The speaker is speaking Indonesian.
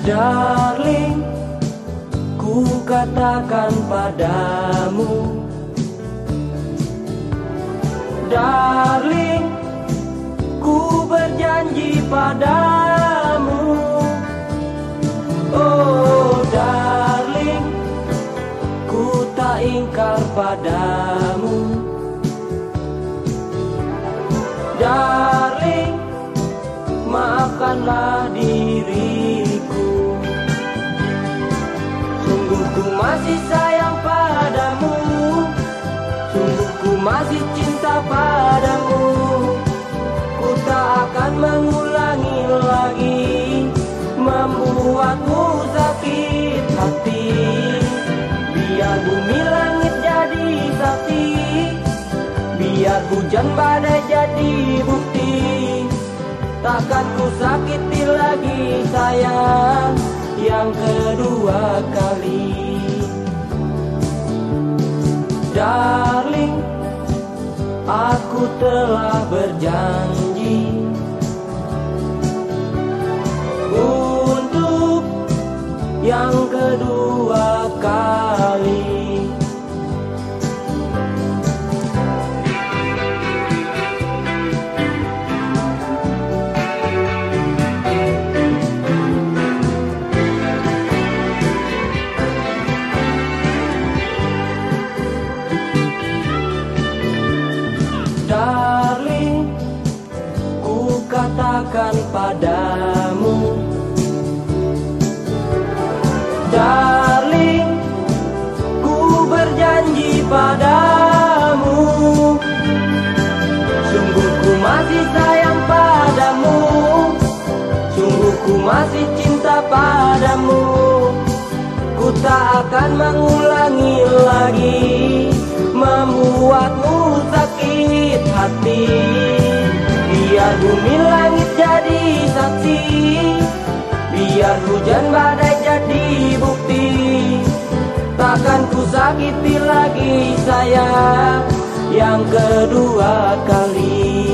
Darling, ku katakan padamu Darling, ku berjanji padamu. Oh darling, ku tak ingkar padamu. Darling, maafkanlah diriku masih sayang padamu. Sungguh ku masih cinta padamu. Ku tak akan mengulangi lagi Membuatmu sakit hati. Biar bumi langit jadi saksi Biar hujan badai jadi bukti. Takkan ku sakiti lagi sayang Yang kedua kali Darling Aku telah berjanji katakan padamu. Darling, ku berjanji padamu. Sungguh ku masih sayang padamu. Sungguh ku masih cinta padamu. Ku tak akan mengulangi lagi bumi langit jadi saksi Biar hujan badai jadi bukti. Takkan ku sakiti lagi sayang Yang kedua kali